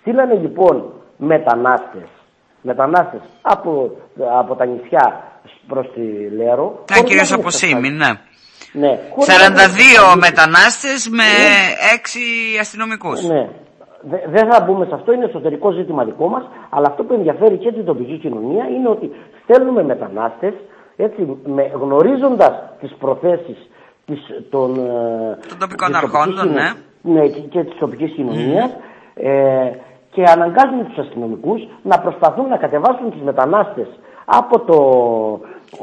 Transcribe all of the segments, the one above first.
Στείλανε λοιπόν μετανάστες, μετανάστες από, από τα νησιά προς τη Λέρο. Ναι, κυρίως από Σίμη, ναι. Ναι. 42 μετανάστες με 6 αστυνομικούς. Ναι. Δε- Δεν θα μπούμε σε αυτό, είναι εσωτερικό ζήτημα δικό μας, αλλά αυτό που ενδιαφέρει και την τοπική κοινωνία είναι ότι στέλνουμε μετανάστες, έτσι, με, γνωρίζοντας τις προθέσεις της, των, ε, Των τοπικών της τοπικής αρχόντων, κοινο- ναι. ναι, και, και της τοπικής κοινωνίας, ε, και αναγκάζουν τους αστυνομικούς να προσπαθούν να κατεβάσουν τους μετανάστες από το,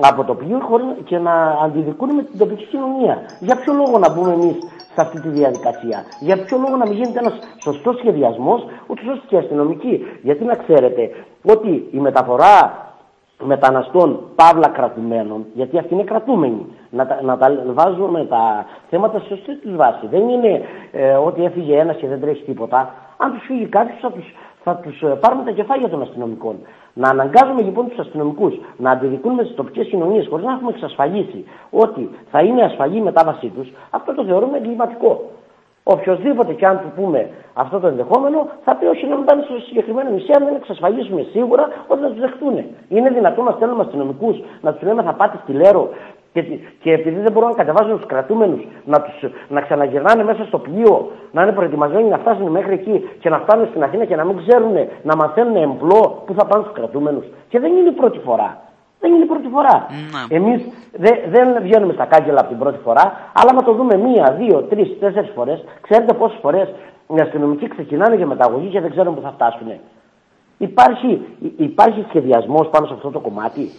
από το πλοίο χωρίς- και να αντιδικούν με την τοπική κοινωνία. Για ποιο λόγο να μπούμε εμείς σε αυτή τη διαδικασία; Για ποιο λόγο να μην γίνεται ένας σωστός σχεδιασμός, ούτως ώστε και οι αστυνομικοί. Γιατί να ξέρετε ότι η μεταφορά μεταναστών παύλα κρατουμένων, γιατί αυτοί είναι κρατούμενοι. Να τα, να τα βάζουμε τα θέματα στη σωστή τους βάση. Δεν είναι ε, ότι έφυγε ένας και δεν τρέχει τίποτα. Αν τους φύγει κάποιος, θα τους θα τους, ε, πάρουμε τα κεφάλια των αστυνομικών. Να αναγκάζουμε λοιπόν τους αστυνομικούς να αντιδικούν με τι τοπικές κοινωνίες χωρίς να έχουμε εξασφαλίσει ότι θα είναι ασφαλή η μετάβασή τους, αυτό το θεωρούμε εγκληματικό. Οποιοδήποτε και αν του πούμε αυτό το ενδεχόμενο, θα πει όχι να μην πάνε στο συγκεκριμένο νησί, αν δεν εξασφαλίσουμε σίγουρα ότι θα τους δεχτούν. Είναι δυνατόν να στέλνουμε αστυνομικούς, να τους λέμε θα πάτε στη Λέρο και, και επειδή δεν μπορούν να κατεβάζουν τους κρατούμενους, να, τους, να ξαναγυρνάνε μέσα στο πλοίο, να είναι προετοιμασμένοι να φτάσουν μέχρι εκεί και να φτάνουν στην Αθήνα και να μην ξέρουν, να μαθαίνουν εμπλό που θα πάνε στου κρατούμενους. Και δεν είναι η πρώτη φορά. Δεν είναι η πρώτη φορά. Ναι. Εμείς δεν βγαίνουμε στα κάγκελα από την πρώτη φορά, αλλά άμα το δούμε μία, δύο, τρεις, τέσσερις φορές, ξέρετε πόσες φορές οι αστυνομικοί ξεκινάνε για μεταγωγή και δεν ξέρουν που θα φτάσουν. Υπάρχει, υπάρχει σχεδιασμός πάνω σε αυτό το κομμάτι;